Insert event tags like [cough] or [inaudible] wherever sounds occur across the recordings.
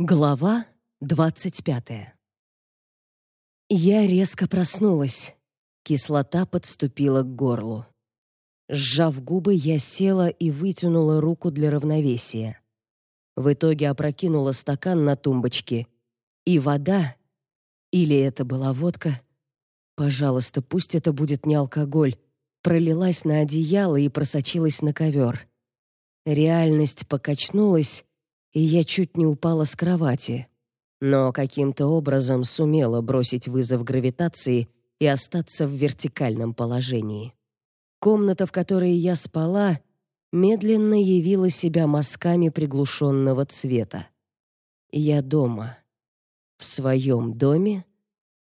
Глава двадцать пятая. Я резко проснулась. Кислота подступила к горлу. Сжав губы, я села и вытянула руку для равновесия. В итоге опрокинула стакан на тумбочке, и вода, или это была водка, пожалуйста, пусть это будет не алкоголь, пролилась на одеяло и просочилась на ковер. Реальность покачнулась, и я чуть не упала с кровати, но каким-то образом сумела бросить вызов гравитации и остаться в вертикальном положении. Комната, в которой я спала, медленно явила себя мазками приглушенного цвета. Я дома, в своем доме,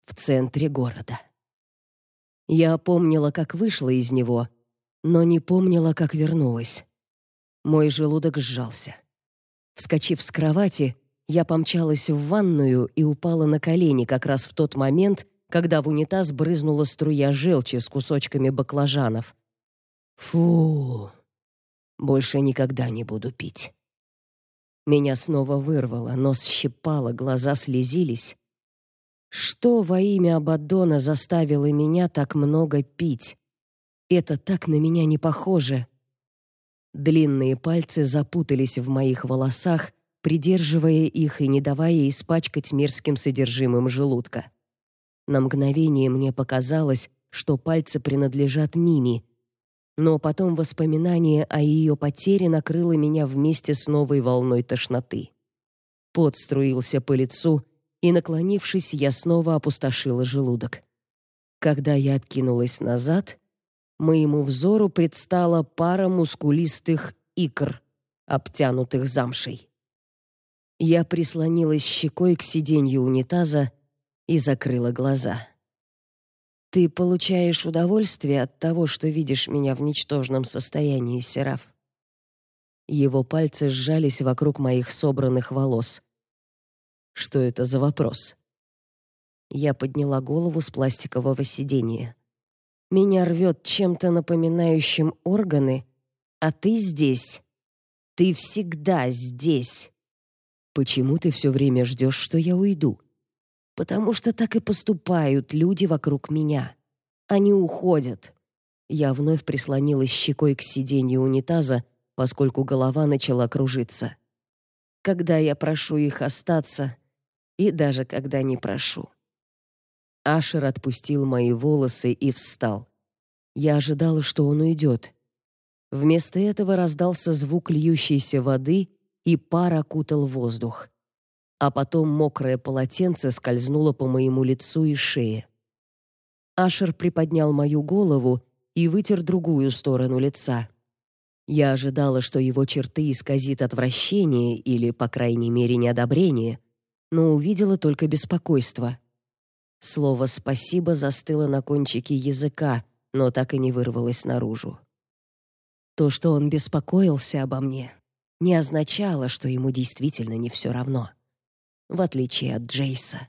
в центре города. Я помнила, как вышла из него, но не помнила, как вернулась. Мой желудок сжался. Вскочив с кровати, я помчалась в ванную и упала на колени как раз в тот момент, когда в унитаз брызнула струя желчи с кусочками баклажанов. Фу. Больше никогда не буду пить. Меня снова вырвало, нос щипало, глаза слезились. Что во имя Абаддона заставило меня так много пить? Это так на меня не похоже. Длинные пальцы запутались в моих волосах, придерживая их и не давая испачкать мерзким содержимым желудка. На мгновение мне показалось, что пальцы принадлежат Мими, но потом воспоминание о ее потере накрыло меня вместе с новой волной тошноты. Пот струился по лицу, и, наклонившись, я снова опустошила желудок. Когда я откинулась назад, моему взору предстала пара мускулистых икр, обтянутых замшей. Я прислонилась щекой к сиденью унитаза и закрыла глаза. Ты получаешь удовольствие от того, что видишь меня в ничтожном состоянии, Сераф. Его пальцы сжались вокруг моих собранных волос. Что это за вопрос? Я подняла голову с пластикового сиденья. Меня рвет чем-то напоминающим органы, а ты здесь. Ты всегда здесь. Почему ты все время ждешь, что я уйду? Потому что так и поступают люди вокруг меня. Они уходят. Я вновь прислонилась щекой к сиденью унитаза, поскольку голова начала кружиться. Когда я прошу их остаться, и даже когда не прошу. Ашер отпустил мои волосы и встал. Я ожидала, что он уйдет. Вместо этого раздался звук льющейся воды, и пар окутал воздух. А потом мокрое полотенце скользнуло по моему лицу и шее. Ашер приподнял мою голову и вытер другую сторону лица. Я ожидала, что его черты исказит отвращение или, по крайней мере, неодобрение, но увидела только беспокойство. Слово «спасибо» застыло на кончике языка, но так и не вырвалось наружу. То, что он беспокоился обо мне, не означало, что ему действительно не все равно. В отличие от Джейса.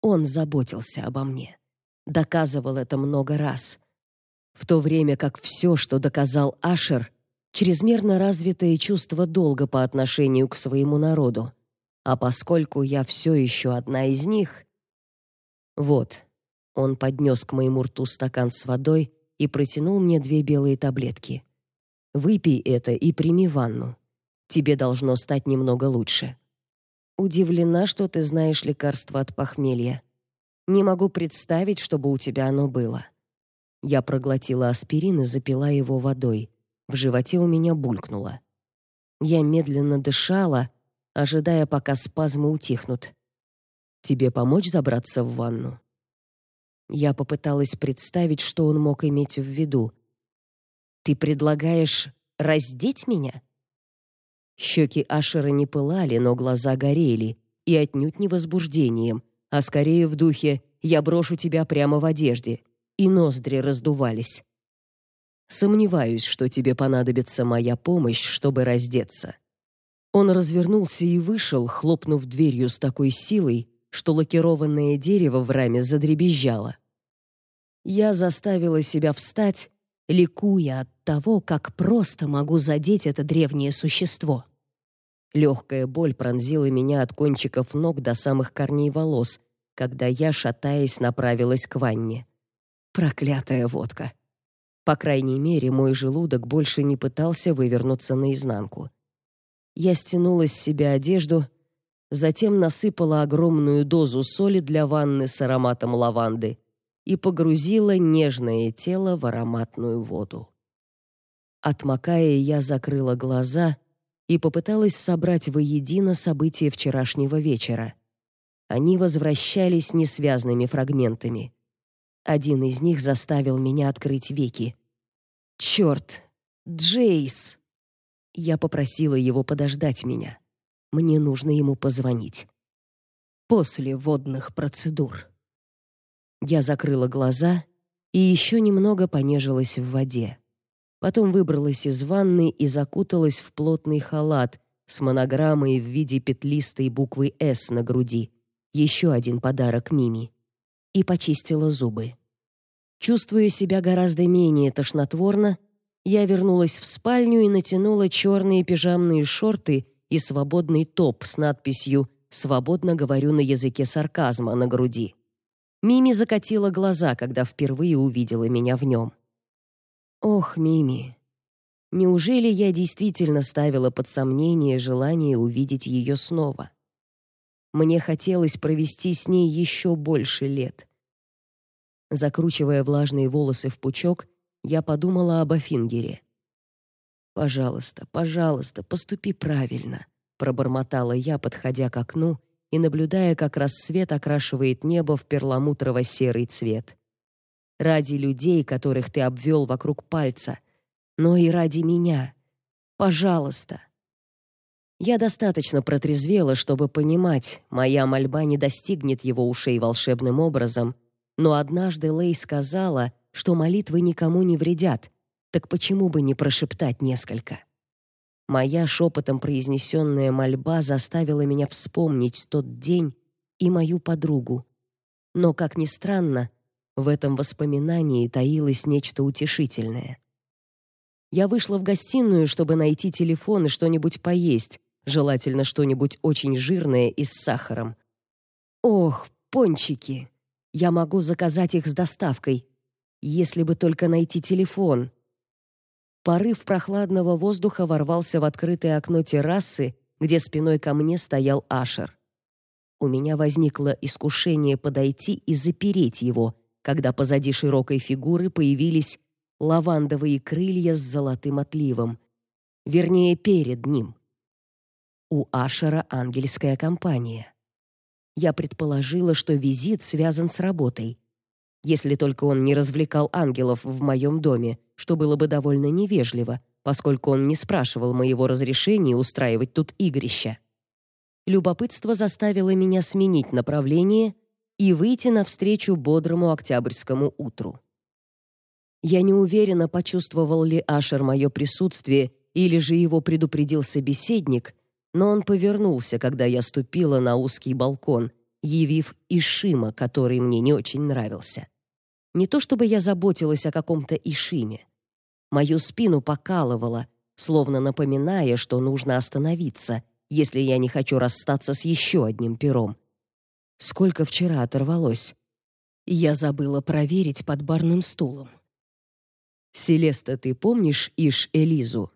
Он заботился обо мне. Доказывал это много раз. В то время как все, что доказал Ашер, чрезмерно развитое чувство долга по отношению к своему народу. А поскольку я все еще одна из них, вот, он поднес к моему рту стакан с водой и протянул мне две белые таблетки. Выпей это и прими ванну. Тебе должно стать немного лучше. Удивлена, что ты знаешь лекарство от похмелья. Не могу представить, чтобы у тебя оно было. Я проглотила аспирин и запила его водой. В животе у меня булькнуло. Я медленно дышала, ожидая, пока спазмы утихнут. Тебе помочь забраться в ванну? Я попыталась представить, что он мог иметь в виду. Ты предлагаешь раздеть меня? Щеки Ашера не пылали, но глаза горели, и отнюдь не возбуждением, а скорее в духе «я брошу тебя прямо в одежде», и ноздри раздувались. Сомневаюсь, что тебе понадобится моя помощь, чтобы раздеться. Он развернулся и вышел, хлопнув дверью с такой силой, что лакированное дерево в раме задребезжало. Я заставила себя встать, ликуя от того, как просто могу задеть это древнее существо. Легкая боль пронзила меня от кончиков ног до самых корней волос, когда я, шатаясь, направилась к ванне. Проклятая водка. По крайней мере, мой желудок больше не пытался вывернуться наизнанку. Я стянула с себя одежду, затем насыпала огромную дозу соли для ванны с ароматом лаванды и погрузила нежное тело в ароматную воду. Отмокая, я закрыла глаза и попыталась собрать воедино события вчерашнего вечера. Они возвращались несвязными фрагментами. Один из них заставил меня открыть веки. Черт, Джейс. Я попросила его подождать меня. Мне нужно ему позвонить. После водных процедур. Я закрыла глаза и еще немного понежилась в воде. Потом выбралась из ванны и закуталась в плотный халат с монограммой в виде петлистой буквы «С» на груди. Еще один подарок Мими и почистила зубы. Чувствуя себя гораздо менее тошнотворно, я вернулась в спальню и натянула черные пижамные шорты и свободный топ с надписью «Свободно говорю на языке сарказма» на груди. Мими закатила глаза, когда впервые увидела меня в нем. Ох, Мими. Неужели я действительно ставила под сомнение желание увидеть ее снова? Мне хотелось провести с ней еще больше лет. Закручивая влажные волосы в пучок, я подумала об Афингере. «Пожалуйста, пожалуйста, поступи правильно», — пробормотала я, подходя к окну и наблюдая, как рассвет окрашивает небо в перламутрово-серый цвет. «Ради людей, которых ты обвел вокруг пальца, но и ради меня. Пожалуйста». Я достаточно протрезвела, чтобы понимать, моя мольба не достигнет его ушей волшебным образом, но однажды Лей сказала, что молитвы никому не вредят, так почему бы не прошептать несколько? Моя шепотом произнесенная мольба заставила меня вспомнить тот день и мою подругу. Но, как ни странно, в этом воспоминании таилось нечто утешительное. Я вышла в гостиную, чтобы найти телефон и что-нибудь поесть, желательно что-нибудь очень жирное и с сахаром. Ох, пончики! Я могу заказать их с доставкой, если бы только найти телефон. Порыв прохладного воздуха ворвался в открытое окно террасы, где спиной ко мне стоял Ашер. У меня возникло искушение подойти и запереть его, когда позади широкой фигуры появились лавандовые крылья с золотым отливом, вернее, перед ним. У Ашера ангельская компания я предположила, что визит связан с работой. Если только он не развлекал ангелов в моем доме, что было бы довольно невежливо, поскольку он не спрашивал моего разрешения устраивать тут игрища. Любопытство заставило меня сменить направление и выйти навстречу бодрому октябрьскому утру. Я не уверена, почувствовал ли Ашер мое присутствие или же его предупредил собеседник, но он повернулся, когда я ступила на узкий балкон, явив Ишима, который мне не очень нравился. Не то чтобы я заботилась о каком-то Ишиме. Мою спину покалывало, словно напоминая, что нужно остановиться, если я не хочу расстаться с еще одним пером. Сколько вчера оторвалось. Я забыла проверить под барным стулом. Селеста, ты помнишь Иш Элизу?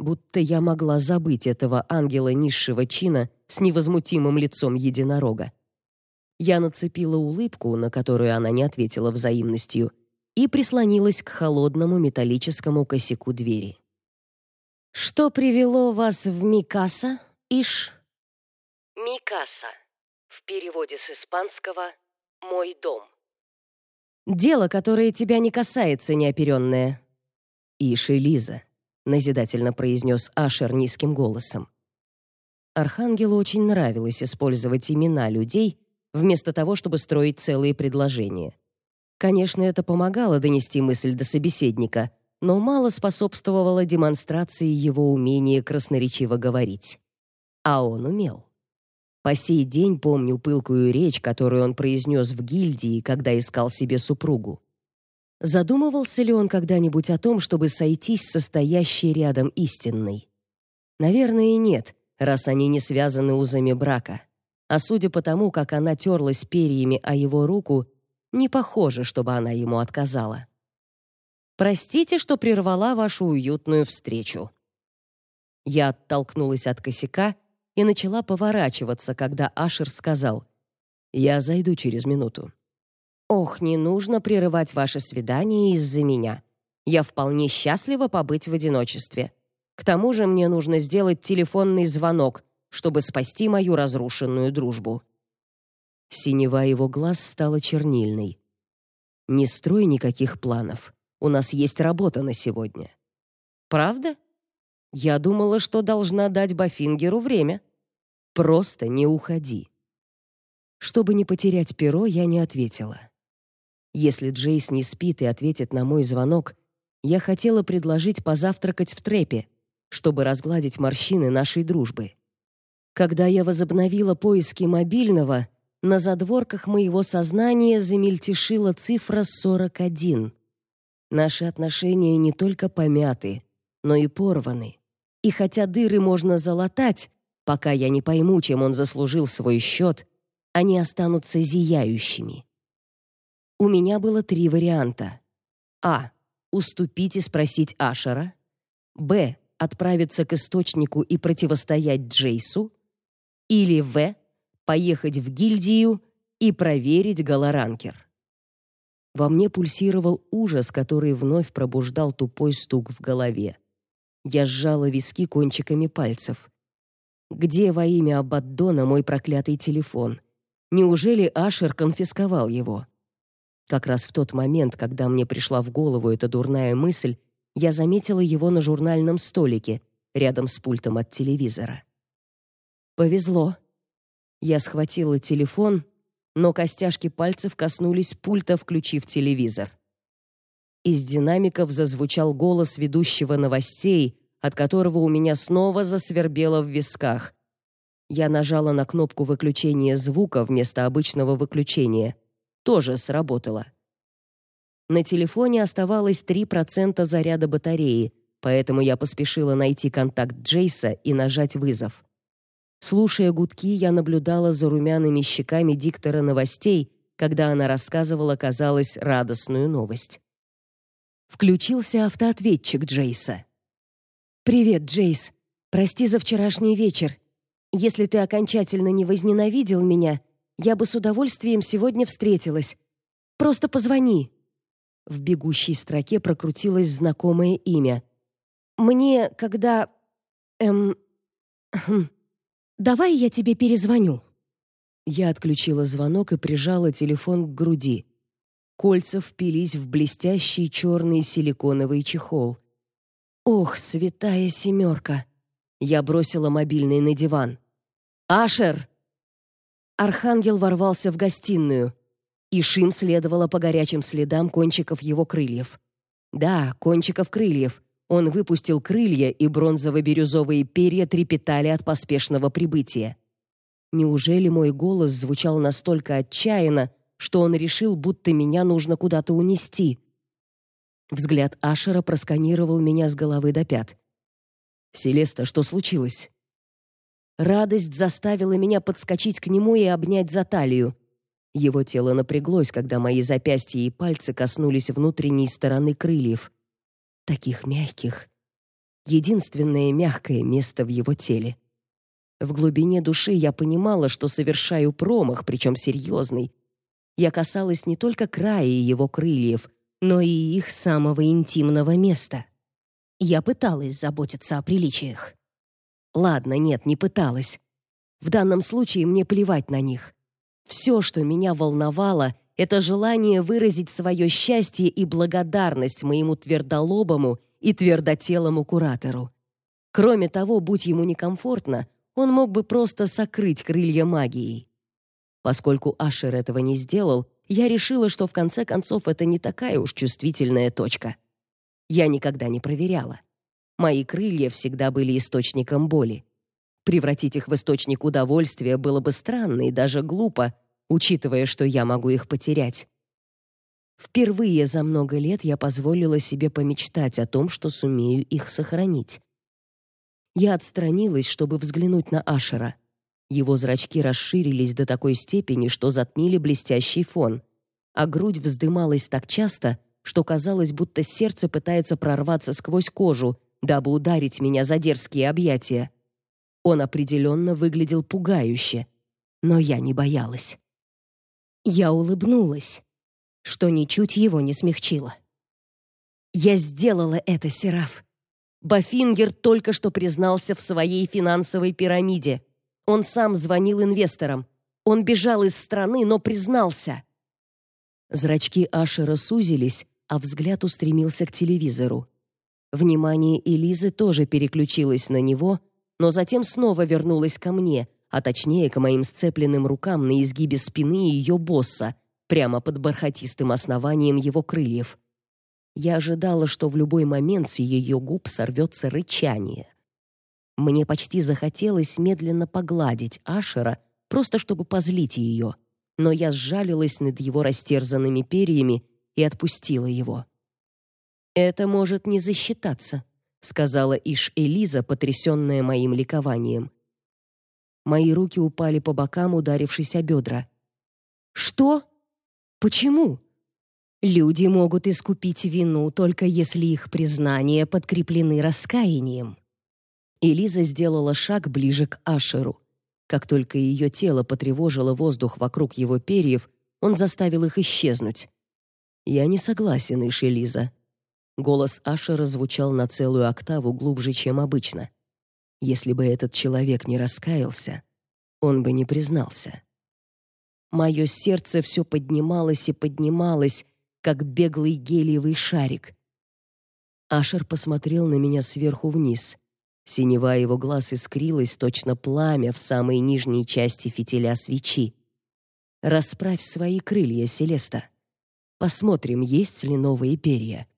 будто я могла забыть этого ангела низшего чина с невозмутимым лицом единорога. Я нацепила улыбку, на которую она не ответила взаимностью, и прислонилась к холодному металлическому косяку двери. Что привело вас в Микаса, Иш? Микаса. В переводе с испанского мой дом. Дело, которое тебя не касается, неоперенное. Иш и Лиза назидательно произнес Ашер низким голосом. Архангелу очень нравилось использовать имена людей вместо того, чтобы строить целые предложения. Конечно, это помогало донести мысль до собеседника, но мало способствовало демонстрации его умения красноречиво говорить. А он умел. По сей день помню пылкую речь, которую он произнес в гильдии, когда искал себе супругу. Задумывался ли он когда-нибудь о том, чтобы сойтись со стоящей рядом истинной? Наверное, нет, раз они не связаны узами брака. А судя по тому, как она терлась перьями о его руку, не похоже, чтобы она ему отказала. Простите, что прервала вашу уютную встречу. Я оттолкнулась от косяка и начала поворачиваться, когда Ашер сказал: "Я зайду через минуту". Ох, не нужно прерывать ваше свидание из-за меня. Я вполне счастлива побыть в одиночестве. К тому же мне нужно сделать телефонный звонок, чтобы спасти мою разрушенную дружбу. Синева его глаз стала чернильной. Не строй никаких планов. У нас есть работа на сегодня. Правда? Я думала, что должна дать Бафингеру время. Просто не уходи. Чтобы не потерять перо, я не ответила. Если Джейс не спит и ответит на мой звонок, я хотела предложить позавтракать в трепе, чтобы разгладить морщины нашей дружбы. Когда я возобновила поиски мобильного, на задворках моего сознания замельтешила цифра 41. Наши отношения не только помяты, но и порваны. И хотя дыры можно залатать, пока я не пойму, чем он заслужил свой счет, они останутся зияющими. У меня было три варианта. А. Уступить и спросить Ашера. Б. Отправиться к источнику и противостоять Джейсу. Или В. Поехать в гильдию и проверить голоранкер. Во мне пульсировал ужас, который вновь пробуждал тупой стук в голове. Я сжала виски кончиками пальцев. Где во имя Абаддона мой проклятый телефон? Неужели Ашер конфисковал его? Как раз в тот момент, когда мне пришла в голову эта дурная мысль, я заметила его на журнальном столике, рядом с пультом от телевизора. Повезло. Я схватила телефон, но костяшки пальцев коснулись пульта, включив телевизор. Из динамиков зазвучал голос ведущего новостей, от которого у меня снова засвербело в висках. Я нажала на кнопку выключения звука вместо обычного выключения. Тоже сработало. На телефоне оставалось 3% заряда батареи, поэтому я поспешила найти контакт Джейса и нажать вызов. Слушая гудки, я наблюдала за румяными щеками диктора новостей, когда она рассказывала, казалось, радостную новость. Включился автоответчик Джейса. «Привет, Джейс. Прости за вчерашний вечер. Если ты окончательно не возненавидел меня, я бы с удовольствием сегодня встретилась. Просто позвони». В бегущей строке прокрутилось знакомое имя. «Мне, когда... эм... [clears throat] Давай я тебе перезвоню». Я отключила звонок и прижала телефон к груди. Кольца впились в блестящий черный силиконовый чехол. Ох, святая семерка! Я бросила мобильный на диван. Ашер! Архангел ворвался в гостиную, и Шим следовала по горячим следам кончиков его крыльев. Да, кончиков крыльев. Он выпустил крылья, и бронзово-бирюзовые перья трепетали от поспешного прибытия. Неужели мой голос звучал настолько отчаянно, что он решил, будто меня нужно куда-то унести. Взгляд Ашера просканировал меня с головы до пят. «Селеста, что случилось?» Радость заставила меня подскочить к нему и обнять за талию. Его тело напряглось, когда мои запястья и пальцы коснулись внутренней стороны крыльев. Таких мягких. Единственное мягкое место в его теле. В глубине души я понимала, что совершаю промах, причем серьезный, я касалась не только края его крыльев, но и их самого интимного места. Я пыталась заботиться о приличиях. Ладно, нет, не пыталась. В данном случае мне плевать на них. Все, что меня волновало, это желание выразить свое счастье и благодарность моему твердолобому и твердотелому куратору. Кроме того, будь ему некомфортно, он мог бы просто сокрыть крылья магией. Поскольку Ашер этого не сделал, я решила, что в конце концов это не такая уж чувствительная точка. Я никогда не проверяла. Мои крылья всегда были источником боли. Превратить их в источник удовольствия было бы странно и даже глупо, учитывая, что я могу их потерять. Впервые за много лет я позволила себе помечтать о том, что сумею их сохранить. Я отстранилась, чтобы взглянуть на Ашера. Его зрачки расширились до такой степени, что затмили блестящий фон, а грудь вздымалась так часто, что казалось, будто сердце пытается прорваться сквозь кожу, дабы ударить меня за дерзкие объятия. Он определенно выглядел пугающе, но я не боялась. Я улыбнулась, что ничуть его не смягчило. Я сделала это, Сераф. Бафингер только что признался в своей финансовой пирамиде. Он сам звонил инвесторам. Он бежал из страны, но признался. Зрачки Ашера сузились, а взгляд устремился к телевизору. Внимание Элизы тоже переключилось на него, но затем снова вернулось ко мне, а точнее к моим сцепленным рукам на изгибе спины ее босса, прямо под бархатистым основанием его крыльев. Я ожидала, что в любой момент с ее губ сорвется рычание. Мне почти захотелось медленно погладить Ашера, просто чтобы позлить ее, но я сжалилась над его растерзанными перьями и отпустила его. Это может не засчитаться, сказала Иш Элиза, потрясенная моим ликованием. Мои руки упали по бокам, ударившись о бедра. Что? Почему? Люди могут искупить вину только если их признания подкреплены раскаянием. Элиза сделала шаг ближе к Ашеру. Как только ее тело потревожило воздух вокруг его перьев, он заставил их исчезнуть. Я не согласен, Иш Элиза. Голос Ашера звучал на целую октаву глубже, чем обычно. Если бы этот человек не раскаялся, он бы не признался. Мое сердце все поднималось и поднималось, как беглый гелиевый шарик. Ашер посмотрел на меня сверху вниз. Синева его глаз искрилась точно пламя в самой нижней части фитиля свечи. Расправь свои крылья, Селеста. Посмотрим, есть ли новые перья.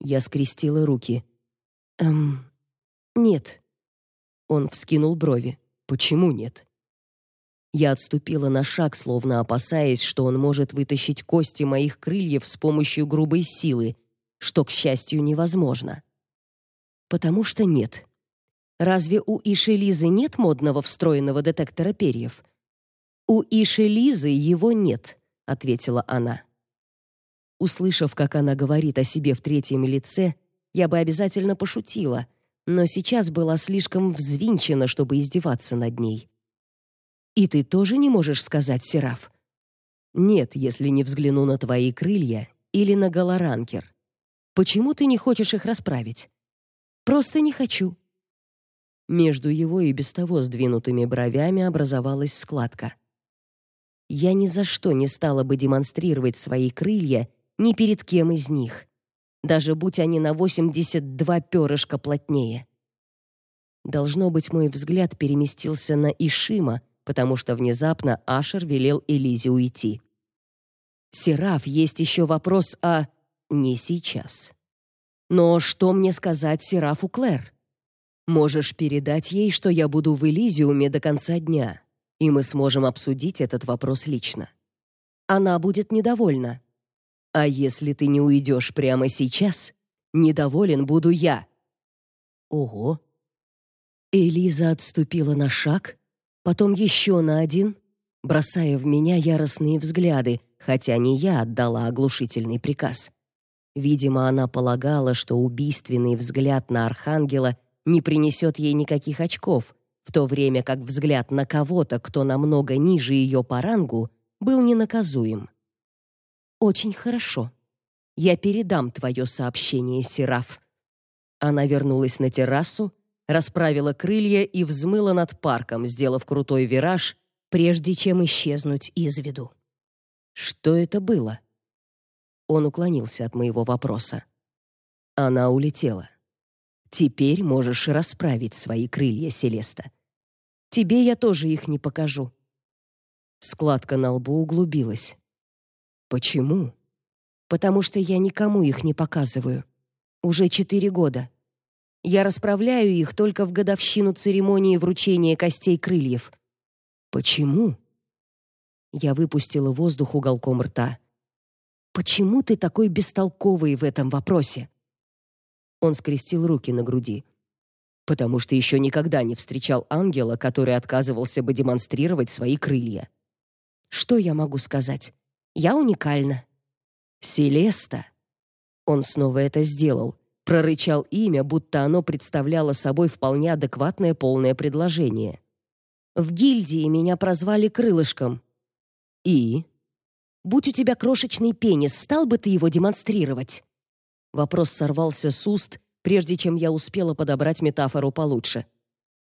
Я скрестила руки. Эм, нет. Он вскинул брови. Почему нет? Я отступила на шаг, словно опасаясь, что он может вытащить кости моих крыльев с помощью грубой силы, что, к счастью, невозможно. Потому что нет. Разве у Ишелизы нет модного встроенного детектора перьев? У Ишелизы его нет, ответила она. Услышав, как она говорит о себе в третьем лице, я бы обязательно пошутила, но сейчас была слишком взвинчена, чтобы издеваться над ней. И ты тоже не можешь сказать, Сераф? Нет, если не взгляну на твои крылья или на голоранкер. Почему ты не хочешь их расправить? Просто не хочу. Между его и без того сдвинутыми бровями образовалась складка. Я ни за что не стала бы демонстрировать свои крылья ни перед кем из них, даже будь они на 82 перышка плотнее. Должно быть, мой взгляд переместился на Ишима, потому что внезапно Ашер велел Элизе уйти. «Сераф, есть еще вопрос о...» «Не сейчас». «Но что мне сказать Серафу Клэр?» «Можешь передать ей, что я буду в Элизиуме до конца дня, и мы сможем обсудить этот вопрос лично. Она будет недовольна. А если ты не уйдешь прямо сейчас, недоволен буду я». «Ого!» Элиза отступила на шаг, потом еще на один, бросая в меня яростные взгляды, хотя не я отдала оглушительный приказ. Видимо, она полагала, что убийственный взгляд на архангела не принесет ей никаких очков, в то время как взгляд на кого-то, кто намного ниже ее по рангу, был ненаказуем. Очень хорошо. Я передам твое сообщение, Сераф. Она вернулась на террасу, расправила крылья и взмыла над парком, сделав крутой вираж, прежде чем исчезнуть из виду. Что это было? Он уклонился от моего вопроса. Она улетела. Теперь можешь расправить свои крылья, Селеста. Тебе я тоже их не покажу. Складка на лбу углубилась. Почему? Потому что я никому их не показываю. Уже четыре года. Я расправляю их только в годовщину церемонии вручения костей крыльев. Почему? Я выпустила воздух уголком рта. Почему ты такой бестолковый в этом вопросе? Он скрестил руки на груди. потому что еще никогда не встречал ангела, который отказывался бы демонстрировать свои крылья. Что я могу сказать? Я уникальна. Селеста. Он снова это сделал, прорычал имя, будто оно представляло собой вполне адекватное полное предложение. В гильдии меня прозвали крылышком. И будь у тебя крошечный пенис, стал бы ты его демонстрировать? Вопрос сорвался с уст, прежде чем я успела подобрать метафору получше.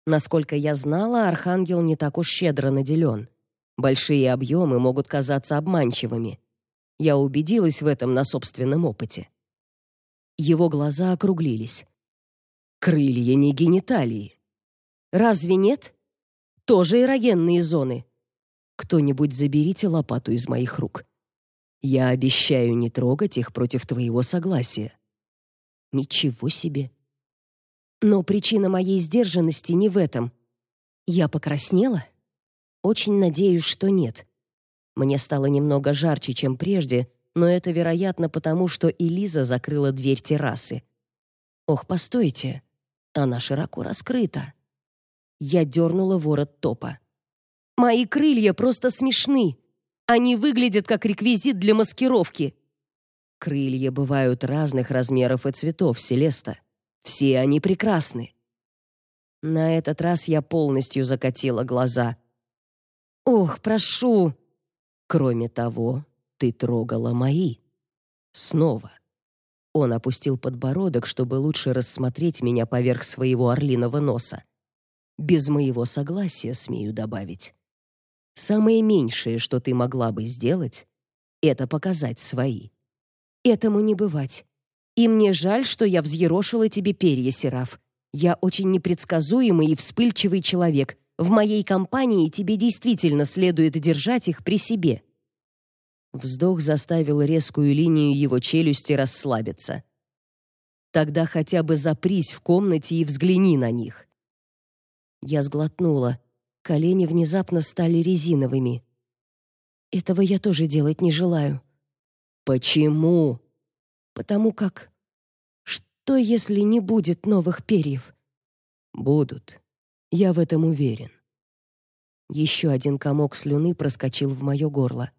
Насколько я знала, архангел не так уж щедро наделен. Большие объемы могут казаться обманчивыми. Я убедилась в этом на собственном опыте. Его глаза округлились. Крылья не гениталии. Разве нет? Тоже эрогенные зоны. Кто-нибудь заберите лопату из моих рук. Я обещаю не трогать их против твоего согласия. Ничего себе. Но причина моей сдержанности не в этом. Я покраснела? Очень надеюсь, что нет. Мне стало немного жарче, чем прежде, но это, вероятно, потому что Элиза закрыла дверь террасы. Ох, постойте. Она широко раскрыта. Я дернула ворот топа. Мои крылья просто смешны. Они выглядят как реквизит для маскировки. Крылья бывают разных размеров и цветов, Селеста. Все они прекрасны. На этот раз я полностью закатила глаза. Ох, прошу. Кроме того, ты трогала мои. Снова. Он опустил подбородок, чтобы лучше рассмотреть меня поверх своего орлиного носа. Без моего согласия, смею добавить. Самое меньшее, что ты могла бы сделать, это показать свои. Этому не бывать. И мне жаль, что я взъерошила тебе перья, Сераф. Я очень непредсказуемый и вспыльчивый человек, в моей компании тебе действительно следует держать их при себе. Вздох заставил резкую линию его челюсти расслабиться. Тогда хотя бы запрись в комнате и взгляни на них. Я сглотнула. Колени внезапно стали резиновыми. Этого я тоже делать не желаю. Почему? Потому как что если не будет новых перьев? Будут. Я в этом уверен. Еще один комок слюны проскочил в мое горло.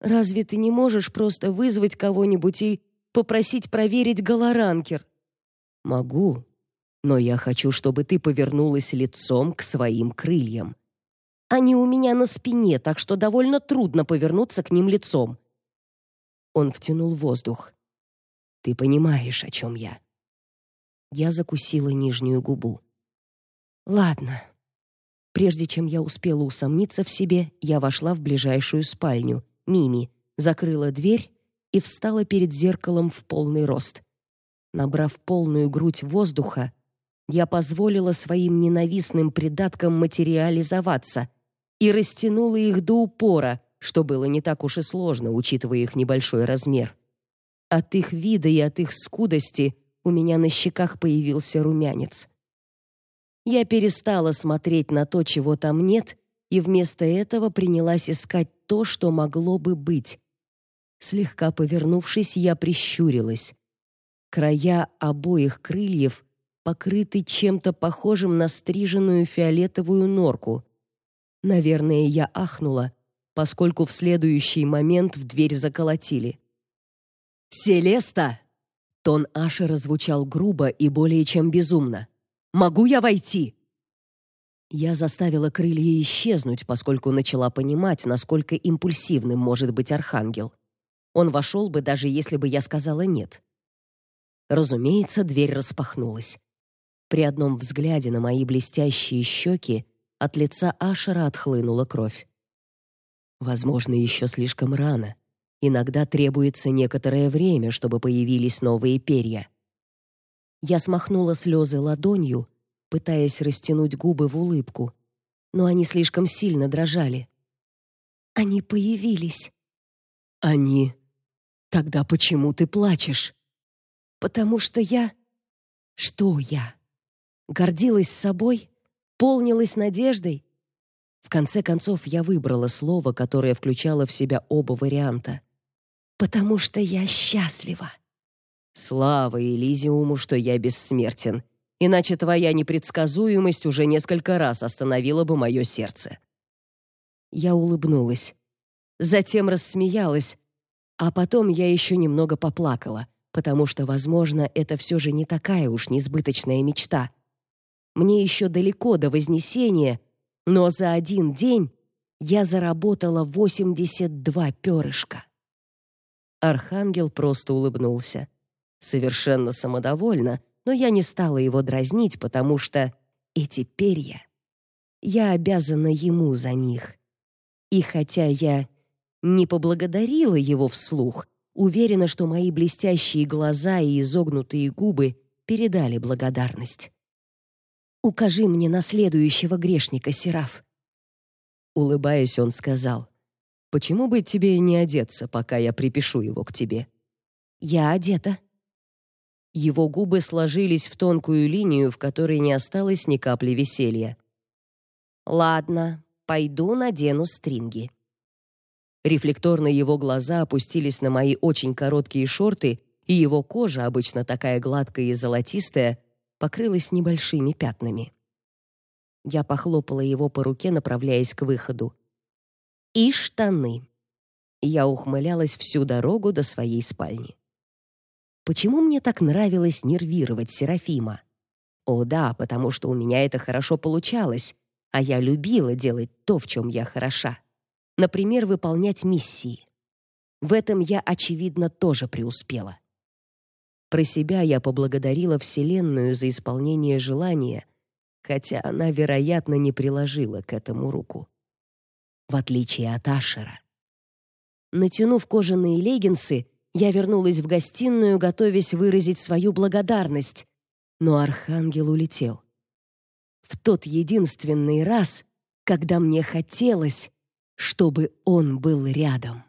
Разве ты не можешь просто вызвать кого-нибудь и попросить проверить голоранкер? Могу, но я хочу, чтобы ты повернулась лицом к своим крыльям. Они у меня на спине, так что довольно трудно повернуться к ним лицом. Он втянул воздух. Ты понимаешь, о чем я? Я закусила нижнюю губу. Ладно. Прежде чем я успела усомниться в себе, я вошла в ближайшую спальню, Мими, закрыла дверь и встала перед зеркалом в полный рост. Набрав полную грудь воздуха, я позволила своим ненавистным придаткам материализоваться и растянула их до упора, что было не так уж и сложно, учитывая их небольшой размер. От их вида и от их скудости у меня на щеках появился румянец. Я перестала смотреть на то, чего там нет, и вместо этого принялась искать то, что могло бы быть. Слегка повернувшись, я прищурилась. Края обоих крыльев покрыты чем-то похожим на стриженную фиолетовую норку. Наверное, я ахнула, поскольку в следующий момент в дверь заколотили. «Селеста!» Тон Аши звучал грубо и более чем безумно. Могу я войти?» Я заставила крылья исчезнуть, поскольку начала понимать, насколько импульсивным может быть архангел. Он вошел бы, даже если бы я сказала «нет». Разумеется, дверь распахнулась. При одном взгляде на мои блестящие щеки от лица Ашера отхлынула кровь. Возможно, еще слишком рано. Иногда требуется некоторое время, чтобы появились новые перья. Я смахнула слезы ладонью, пытаясь растянуть губы в улыбку, но они слишком сильно дрожали. Они появились. Они. Тогда почему ты плачешь? Потому что я Что я? Гордилась собой, полнилась надеждой. В конце концов я выбрала слово, которое включало в себя оба варианта. Потому что я счастлива. Слава Элизиуму, что я бессмертен. иначе твоя непредсказуемость уже несколько раз остановила бы мое сердце. Я улыбнулась, затем рассмеялась, а потом я еще немного поплакала, потому что, возможно, это все же не такая уж несбыточная мечта. Мне еще далеко до вознесения, но за один день я заработала 82 перышка. Архангел просто улыбнулся. Совершенно самодовольно, но я не стала его дразнить, потому что эти перья... Я обязана ему за них. И хотя я не поблагодарила его вслух, уверена, что мои блестящие глаза и изогнутые губы передали благодарность. «Укажи мне на следующего грешника, Сераф». Улыбаясь, он сказал, «Почему бы тебе не одеться, пока я припишу его к тебе?» «Я одета», его губы сложились в тонкую линию, в которой не осталось ни капли веселья. Ладно, пойду надену стринги. Рефлекторно его глаза опустились на мои очень короткие шорты, и его кожа, обычно такая гладкая и золотистая, покрылась небольшими пятнами. Я похлопала его по руке, направляясь к выходу. И штаны. Я ухмылялась всю дорогу до своей спальни. Почему мне так нравилось нервировать Серафима? О да, потому что у меня это хорошо получалось, а я любила делать то, в чем я хороша. Например, выполнять миссии. В этом я, очевидно, тоже преуспела. Про себя я поблагодарила Вселенную за исполнение желания, хотя она, вероятно, не приложила к этому руку. В отличие от Ашера. Натянув кожаные леггинсы, я вернулась в гостиную, готовясь выразить свою благодарность, но архангел улетел. В тот единственный раз, когда мне хотелось, чтобы он был рядом.